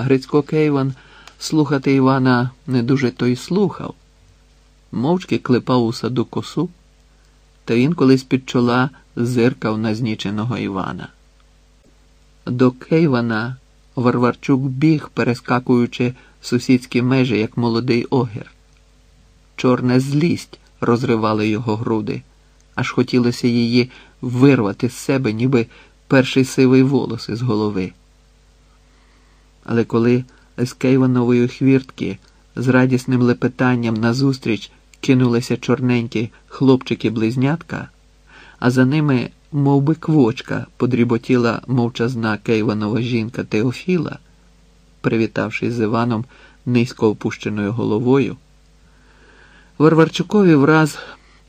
Грицько Кейван слухати Івана не дуже то й слухав, мовчки клепав у саду косу, та інколи з-під чола зиркав на зніченого Івана. До Кейвана Варварчук біг, перескакуючи сусідські межі, як молодий огір. Чорна злість розривала його груди, аж хотілося її вирвати з себе, ніби перший сивий волос із голови. Але коли з Кейванової хвіртки з радісним лепетанням назустріч кинулися чорненькі хлопчики-близнятка, а за ними, мов би, квочка, подріботіла мовчазна Кейванова жінка Теофіла, привітавшись з Іваном низько опущеною головою, Варварчукові враз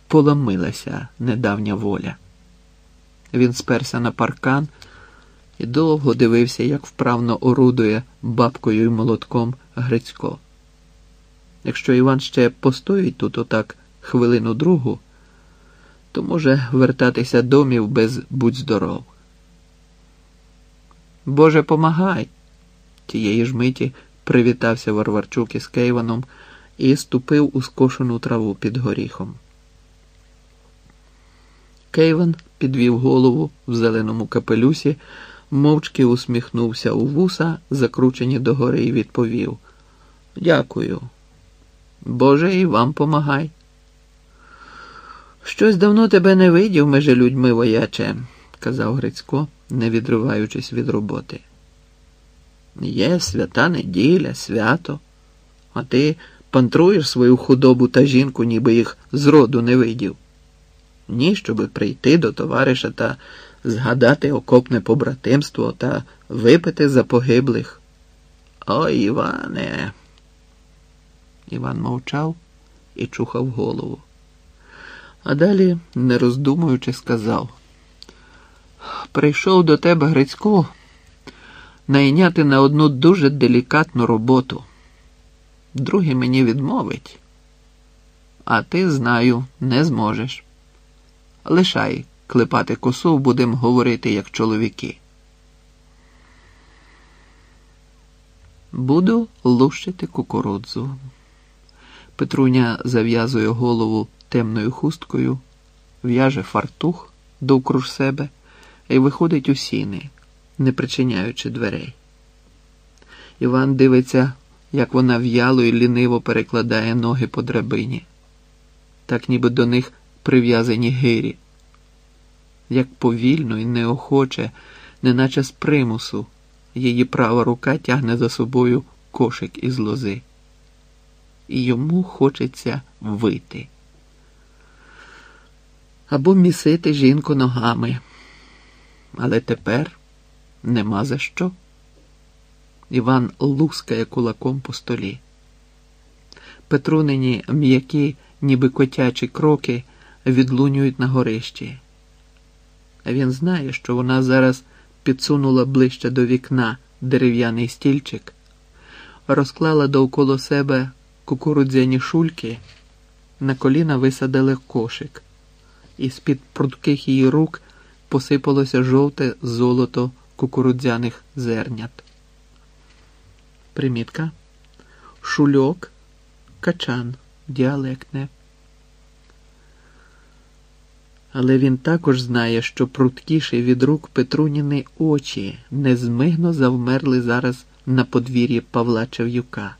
поломилася недавня воля. Він сперся на паркан і довго дивився, як вправно орудує бабкою і молотком Грицько. Якщо Іван ще постоїть тут отак хвилину другу, то може вертатися домів без будь здоров. Боже, помагай! Тієї ж миті привітався Варварчук із Кейваном і ступив у скошену траву під горіхом. Кейван підвів голову в зеленому капелюсі, мовчки усміхнувся у вуса, закручені догори, і відповів Дякую. Боже, і вам помагай. Щось давно тебе не видів межи людьми вояче, казав Грицько, не відриваючись від роботи. Є свята неділя, свято, а ти пантруєш свою худобу та жінку, ніби їх зроду не видів. Ні, щоби прийти до товариша та згадати окопне побратимство та випити за погиблих. Ой, Іване. Іван мовчав і чухав голову. А далі, не роздумуючи, сказав: Прийшов до тебе Грицько найняти на одну дуже делікатну роботу. Другий мені відмовить, а ти, знаю, не зможеш. Лишай клепати косу, будемо говорити як чоловіки. Буду лущити кукурудзу. Петруня зав'язує голову темною хусткою, в'яже фартух довкруж себе і виходить у сіни, не причиняючи дверей. Іван дивиться, як вона в'яло і ліниво перекладає ноги по драбині, так ніби до них прив'язані гирі, як повільно і неохоче, неначе з примусу, її права рука тягне за собою кошик із лози. І йому хочеться вити або місити жінку ногами. Але тепер нема за що. Іван лускає кулаком по столі. Петрунині м'які, ніби котячі кроки відлунюють на горищі. Він знає, що вона зараз підсунула ближче до вікна дерев'яний стільчик, розклала довкола себе кукурудзяні шульки, на коліна висадили кошик, і з-під прудких її рук посипалося жовте золото кукурудзяних зернят. Примітка. Шульок, качан, діалектне. Але він також знає, що пруткіші від рук Петруніни очі незмигно завмерли зараз на подвір'ї Павла Чав'юка.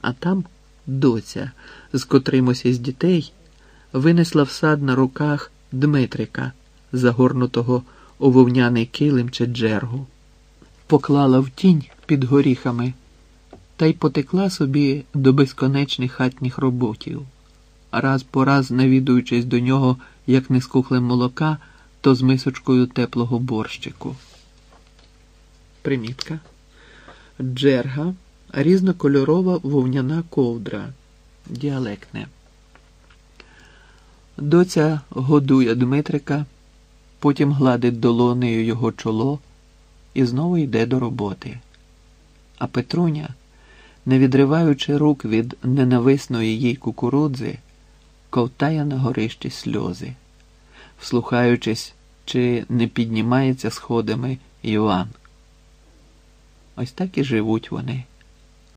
А там доця з котримось із дітей винесла в сад на руках Дмитрика, загорнутого у вовняний килим чи джергу, поклала в тінь під горіхами та й потекла собі до безконечних хатніх роботів, раз по раз навідуючись до нього як не з кухлем молока, то з мисочкою теплого борщику. Примітка. Джерга різнокольорова вовняна ковдра. Діалектне. Доця годує Дмитрика, потім гладить долонею його чоло і знову йде до роботи. А Петруня, не відриваючи рук від ненависної їй кукурудзи, ковтає на горищі сльози, вслухаючись, чи не піднімається сходами Іван. Ось так і живуть вони.